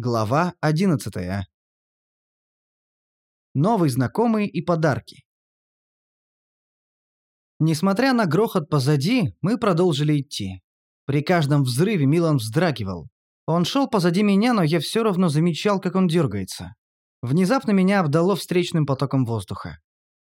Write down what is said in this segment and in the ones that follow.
Глава 11. Новый знакомый и подарки. Несмотря на грохот позади, мы продолжили идти. При каждом взрыве Милан вздрагивал. Он шел позади меня, но я все равно замечал, как он дергается. Внезапно меня обдало встречным потоком воздуха.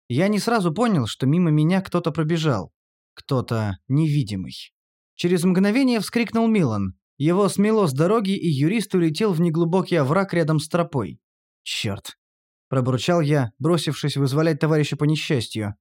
Я не сразу понял, что мимо меня кто-то пробежал. Кто-то невидимый. Через мгновение вскрикнул Милан. Его смело с дороги, и юрист улетел в неглубокий овраг рядом с тропой. «Чёрт!» – пробурчал я, бросившись вызволять товарища по несчастью.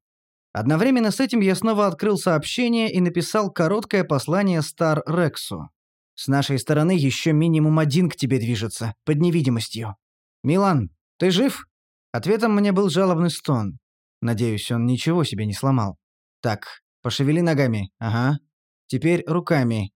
Одновременно с этим я снова открыл сообщение и написал короткое послание Стар Рексу. «С нашей стороны еще минимум один к тебе движется, под невидимостью. Милан, ты жив?» Ответом мне был жалобный стон. Надеюсь, он ничего себе не сломал. «Так, пошевели ногами, ага. Теперь руками.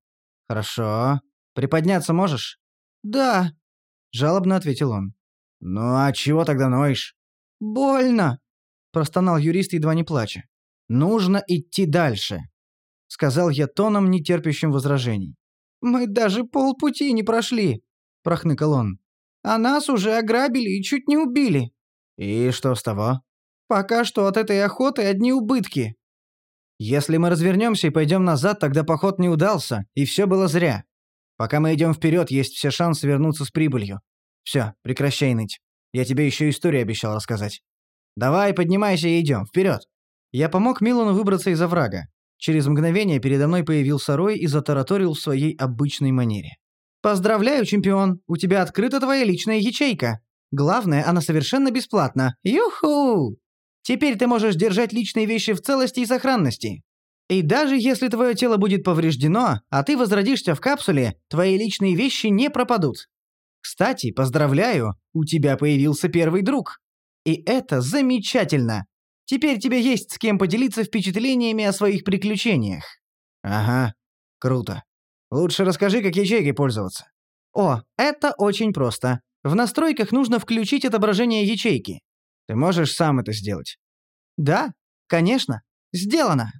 Хорошо. Приподняться можешь?» «Да», — жалобно ответил он. «Ну а чего тогда ноешь?» «Больно», — простонал юрист, едва не плача. «Нужно идти дальше», — сказал я тоном, не терпящим возражений. «Мы даже полпути не прошли», — прохныкал он. «А нас уже ограбили и чуть не убили». «И что с того?» «Пока что от этой охоты одни убытки». «Если мы развернемся и пойдем назад, тогда поход не удался, и все было зря. Пока мы идем вперед, есть все шансы вернуться с прибылью. Все, прекращай ныть. Я тебе еще историю обещал рассказать. Давай, поднимайся и идем, вперед. Я помог Милану выбраться из оврага. Через мгновение передо мной появился Рой и затараторил в своей обычной манере. «Поздравляю, чемпион! У тебя открыта твоя личная ячейка. Главное, она совершенно бесплатна. Юху! Теперь ты можешь держать личные вещи в целости и сохранности. И даже если твое тело будет повреждено, а ты возродишься в капсуле, твои личные вещи не пропадут. Кстати, поздравляю, у тебя появился первый друг. И это замечательно. Теперь тебе есть с кем поделиться впечатлениями о своих приключениях. Ага, круто. Лучше расскажи, как ячейкой пользоваться. О, это очень просто. В настройках нужно включить отображение ячейки. Ты можешь сам это сделать? Да, конечно. Сделано.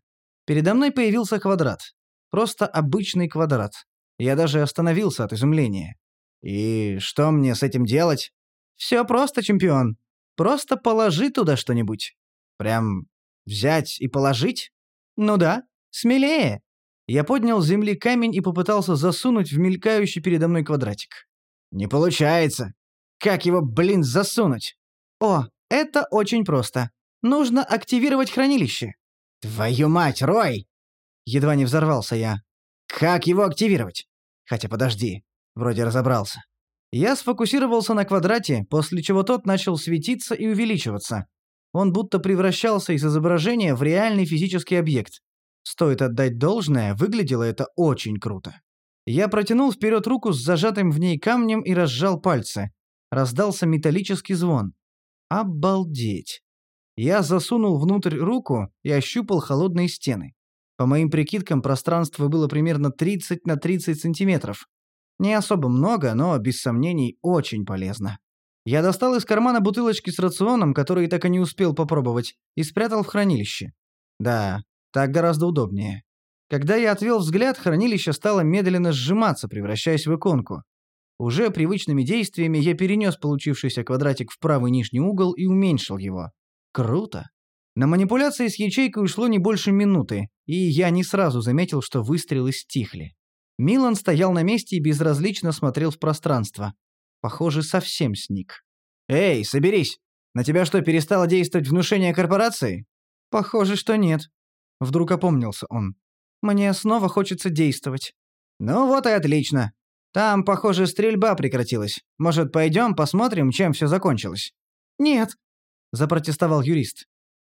Передо мной появился квадрат. Просто обычный квадрат. Я даже остановился от изумления. И что мне с этим делать? Все просто, чемпион. Просто положи туда что-нибудь. Прям взять и положить? Ну да, смелее. Я поднял с земли камень и попытался засунуть в мелькающий передо мной квадратик. Не получается. Как его, блин, засунуть? О, это очень просто. Нужно активировать хранилище. «Твою мать, Рой!» Едва не взорвался я. «Как его активировать?» Хотя подожди, вроде разобрался. Я сфокусировался на квадрате, после чего тот начал светиться и увеличиваться. Он будто превращался из изображения в реальный физический объект. Стоит отдать должное, выглядело это очень круто. Я протянул вперед руку с зажатым в ней камнем и разжал пальцы. Раздался металлический звон. Обалдеть. Я засунул внутрь руку и ощупал холодные стены. По моим прикидкам, пространство было примерно 30 на 30 сантиметров. Не особо много, но, без сомнений, очень полезно. Я достал из кармана бутылочки с рационом, который так и не успел попробовать, и спрятал в хранилище. Да, так гораздо удобнее. Когда я отвел взгляд, хранилище стало медленно сжиматься, превращаясь в иконку. Уже привычными действиями я перенес получившийся квадратик в правый нижний угол и уменьшил его. Круто. На манипуляции с ячейкой ушло не больше минуты, и я не сразу заметил, что выстрелы стихли. Милан стоял на месте и безразлично смотрел в пространство. Похоже, совсем сник. «Эй, соберись! На тебя что, перестало действовать внушение корпорации?» «Похоже, что нет». Вдруг опомнился он. «Мне снова хочется действовать». «Ну вот и отлично. Там, похоже, стрельба прекратилась. Может, пойдем посмотрим, чем все закончилось?» «Нет, – запротестовал юрист.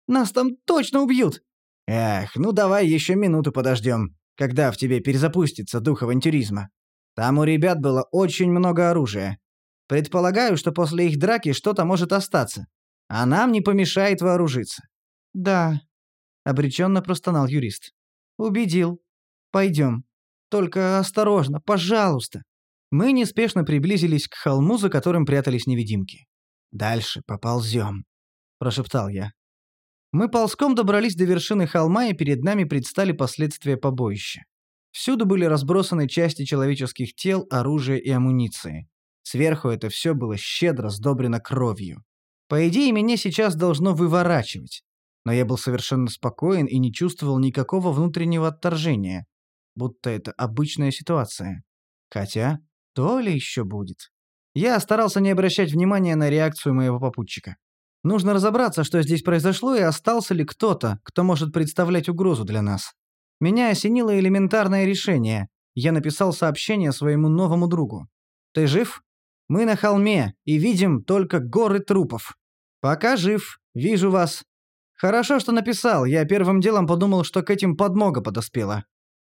«Нас там точно убьют!» «Эх, ну давай еще минуту подождем, когда в тебе перезапустится дух авантюризма. Там у ребят было очень много оружия. Предполагаю, что после их драки что-то может остаться. А нам не помешает вооружиться». «Да», – обреченно простонал юрист. «Убедил. Пойдем. Только осторожно, пожалуйста». Мы неспешно приблизились к холму, за которым прятались невидимки. «Дальше поползем», – прошептал я. Мы ползком добрались до вершины холма, и перед нами предстали последствия побоища. Всюду были разбросаны части человеческих тел, оружия и амуниции. Сверху это все было щедро сдобрено кровью. По идее, меня сейчас должно выворачивать. Но я был совершенно спокоен и не чувствовал никакого внутреннего отторжения. Будто это обычная ситуация. Хотя, то ли еще будет. Я старался не обращать внимания на реакцию моего попутчика. Нужно разобраться, что здесь произошло, и остался ли кто-то, кто может представлять угрозу для нас. Меня осенило элементарное решение. Я написал сообщение своему новому другу. «Ты жив? Мы на холме и видим только горы трупов. Пока жив, вижу вас. Хорошо, что написал. Я первым делом подумал, что к этим подмога подоспела».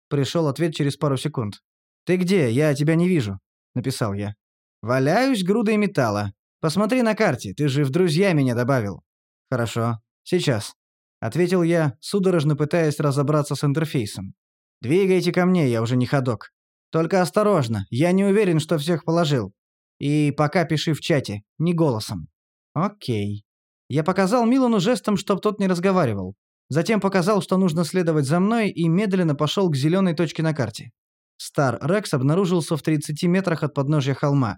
Пришел ответ через пару секунд. «Ты где? Я тебя не вижу», — написал я. «Валяюсь грудой металла. Посмотри на карте, ты же в друзья меня добавил». «Хорошо. Сейчас», — ответил я, судорожно пытаясь разобраться с интерфейсом. «Двигайте ко мне, я уже не ходок. Только осторожно, я не уверен, что всех положил. И пока пиши в чате, не голосом». «Окей». Я показал Милану жестом, чтоб тот не разговаривал. Затем показал, что нужно следовать за мной, и медленно пошел к зеленой точке на карте. Стар Рекс обнаружился в 30 метрах от подножья холма.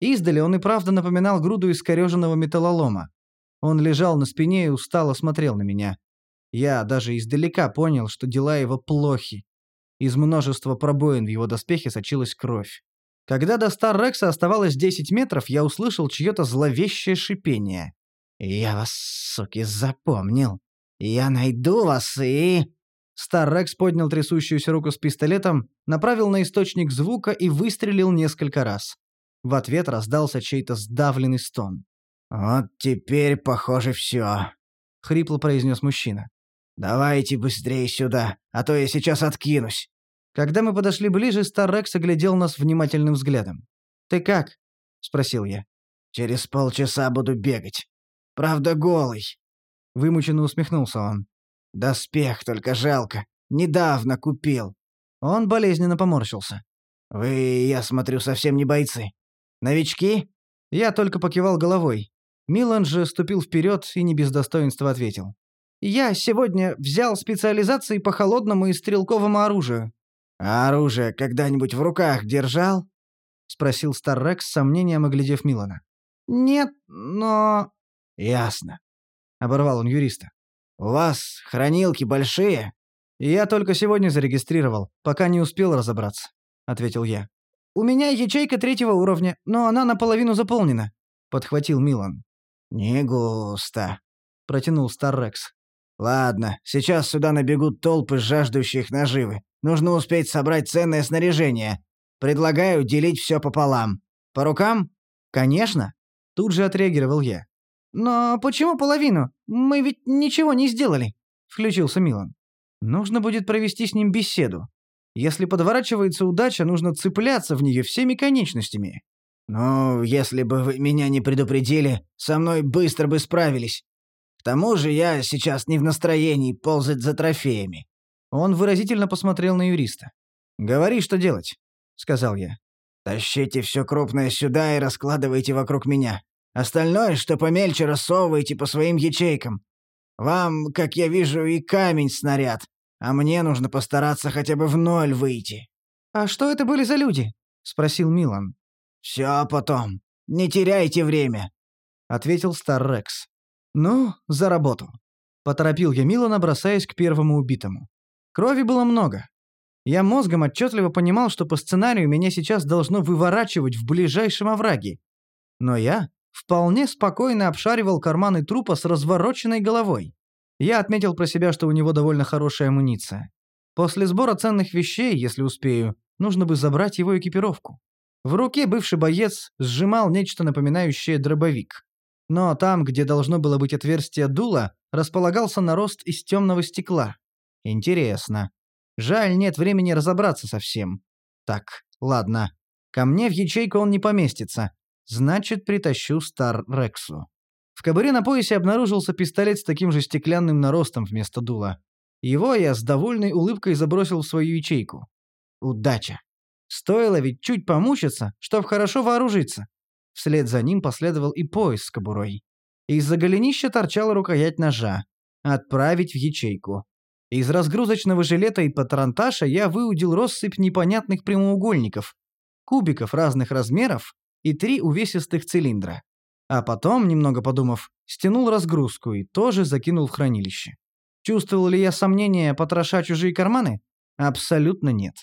Издали он и правда напоминал груду искореженного металлолома. Он лежал на спине и устало смотрел на меня. Я даже издалека понял, что дела его плохи. Из множества пробоин в его доспехе сочилась кровь. Когда до Стар Рекса оставалось 10 метров, я услышал чье-то зловещее шипение. «Я вас, суки, запомнил. Я найду вас и...» Стар Рекс поднял трясущуюся руку с пистолетом, направил на источник звука и выстрелил несколько раз. В ответ раздался чей-то сдавленный стон. «Вот теперь, похоже, все», — хрипло произнес мужчина. «Давайте быстрее сюда, а то я сейчас откинусь». Когда мы подошли ближе, Старрекс оглядел нас внимательным взглядом. «Ты как?» — спросил я. «Через полчаса буду бегать. Правда, голый». Вымученно усмехнулся он. «Доспех только жалко. Недавно купил». Он болезненно поморщился. «Вы, я смотрю, совсем не бойцы. «Новички?» Я только покивал головой. Милан же ступил вперед и не без достоинства ответил. «Я сегодня взял специализации по холодному и стрелковому оружию». «А оружие когда-нибудь в руках держал?» — спросил Старрекс с сомнением, оглядев Милана. «Нет, но...» «Ясно», — оборвал он юриста. «У вас хранилки большие?» «Я только сегодня зарегистрировал, пока не успел разобраться», — ответил я. «У меня ячейка третьего уровня, но она наполовину заполнена», — подхватил Милан. «Не густо», — протянул Старрекс. «Ладно, сейчас сюда набегут толпы жаждущих наживы. Нужно успеть собрать ценное снаряжение. Предлагаю делить все пополам. По рукам?» «Конечно», — тут же отреагировал я. «Но почему половину? Мы ведь ничего не сделали», — включился Милан. «Нужно будет провести с ним беседу. Если подворачивается удача, нужно цепляться в нее всеми конечностями. «Ну, если бы вы меня не предупредили, со мной быстро бы справились. К тому же я сейчас не в настроении ползать за трофеями». Он выразительно посмотрел на юриста. «Говори, что делать», — сказал я. «Тащите все крупное сюда и раскладывайте вокруг меня. Остальное, что помельче, рассовывайте по своим ячейкам. Вам, как я вижу, и камень снаряд. А мне нужно постараться хотя бы в ноль выйти». «А что это были за люди?» — спросил Милан. «Все потом. Не теряйте время», — ответил Стар Рекс. «Ну, за работу». Поторопил я Милана, бросаясь к первому убитому. Крови было много. Я мозгом отчетливо понимал, что по сценарию меня сейчас должно выворачивать в ближайшем овраге. Но я вполне спокойно обшаривал карманы трупа с развороченной головой. Я отметил про себя, что у него довольно хорошая амуниция. После сбора ценных вещей, если успею, нужно бы забрать его экипировку. В руке бывший боец сжимал нечто напоминающее дробовик. Но там, где должно было быть отверстие дула, располагался нарост из темного стекла. Интересно. Жаль, нет времени разобраться со всем. Так, ладно. Ко мне в ячейку он не поместится. Значит, притащу Стар Рексу. В кобуре на поясе обнаружился пистолет с таким же стеклянным наростом вместо дула. Его я с довольной улыбкой забросил в свою ячейку. Удача. Стоило ведь чуть помучиться, чтоб хорошо вооружиться. Вслед за ним последовал и пояс с кобурой. Из-за голенища торчала рукоять ножа. Отправить в ячейку. Из разгрузочного жилета и патронташа я выудил россыпь непонятных прямоугольников, кубиков разных размеров и три увесистых цилиндра. А потом, немного подумав, стянул разгрузку и тоже закинул в хранилище. Чувствовал ли я сомнения потроша чужие карманы? Абсолютно нет.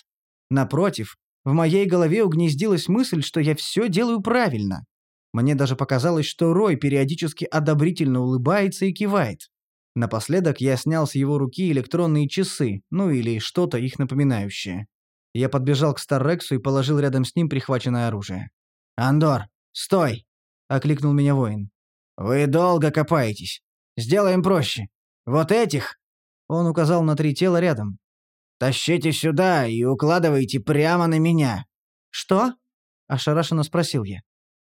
Напротив, в моей голове угнездилась мысль, что я все делаю правильно. Мне даже показалось, что Рой периодически одобрительно улыбается и кивает. Напоследок я снял с его руки электронные часы, ну или что-то их напоминающее. Я подбежал к Старрексу и положил рядом с ним прихваченное оружие. «Андор, стой!» — окликнул меня воин. «Вы долго копаетесь. Сделаем проще. Вот этих...» Он указал на три тела рядом. «Тащите сюда и укладывайте прямо на меня». «Что?» — ошарашенно спросил я.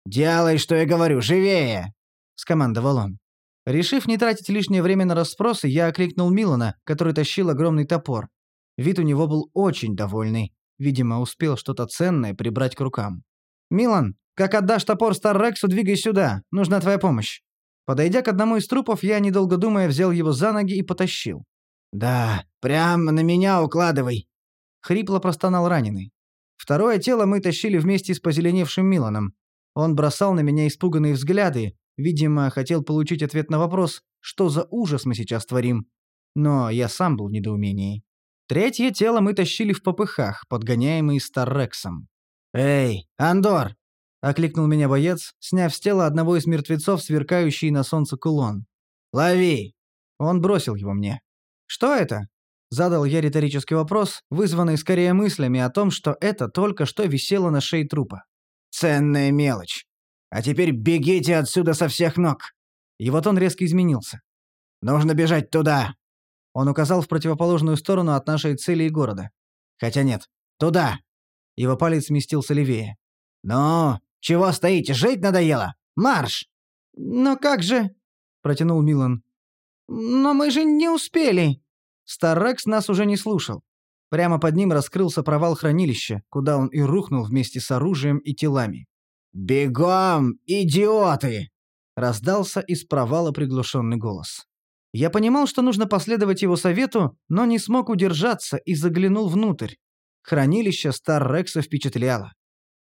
«Делай, что я говорю, живее!» — скомандовал он. Решив не тратить лишнее время на расспросы, я окликнул Милана, который тащил огромный топор. Вид у него был очень довольный. Видимо, успел что-то ценное прибрать к рукам. «Милан, как отдашь топор Старрексу, двигай сюда. Нужна твоя помощь». Подойдя к одному из трупов, я, недолго думая, взял его за ноги и потащил. «Да, прямо на меня укладывай!» Хрипло простонал раненый. Второе тело мы тащили вместе с позеленевшим Миланом. Он бросал на меня испуганные взгляды, видимо, хотел получить ответ на вопрос, что за ужас мы сейчас творим. Но я сам был в недоумении. Третье тело мы тащили в попыхах, подгоняемые Старрексом. «Эй, Андор!» — окликнул меня боец, сняв с тела одного из мертвецов, сверкающий на солнце кулон. «Лови!» Он бросил его мне. «Что это?» — задал я риторический вопрос, вызванный скорее мыслями о том, что это только что висело на шее трупа. «Ценная мелочь. А теперь бегите отсюда со всех ног!» И вот он резко изменился. «Нужно бежать туда!» Он указал в противоположную сторону от нашей цели и города. Хотя нет, туда. Его палец сместился левее. «Ну, чего стоите? Жить надоело? Марш!» «Но как же...» — протянул Милан. «Но мы же не успели!» Старрекс нас уже не слушал. Прямо под ним раскрылся провал хранилища, куда он и рухнул вместе с оружием и телами. «Бегом, идиоты!» — раздался из провала приглушенный голос. Я понимал, что нужно последовать его совету, но не смог удержаться и заглянул внутрь. Хранилище Старрекса впечатляло.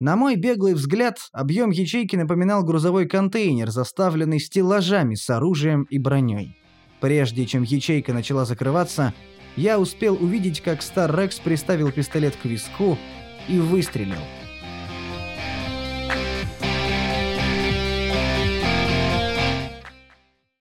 На мой беглый взгляд, объем ячейки напоминал грузовой контейнер, заставленный стеллажами с оружием и броней. Прежде чем ячейка начала закрываться, я успел увидеть, как Старрекс приставил пистолет к виску и выстрелил.